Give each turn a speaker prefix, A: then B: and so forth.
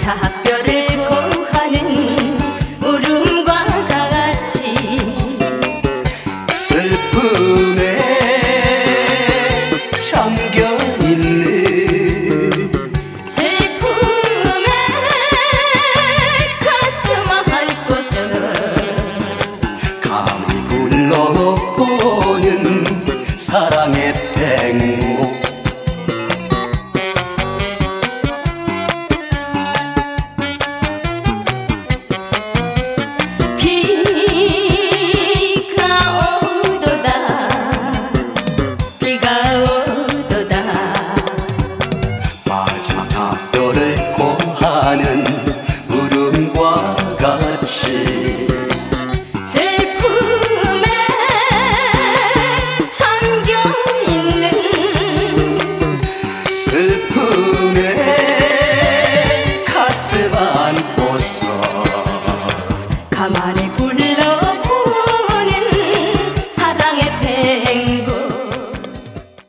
A: 차별을 고하는 울음과 같이
B: 슬픔에 잠겨 있는
A: 슬픔에 가슴 한 곳은
B: 가만히 굴러보는 사랑의 땡모 너를 고하는 울음과 같이.
A: 슬픔에 잠겨 있는
B: 슬픔에 가슴 안고서
A: 가만히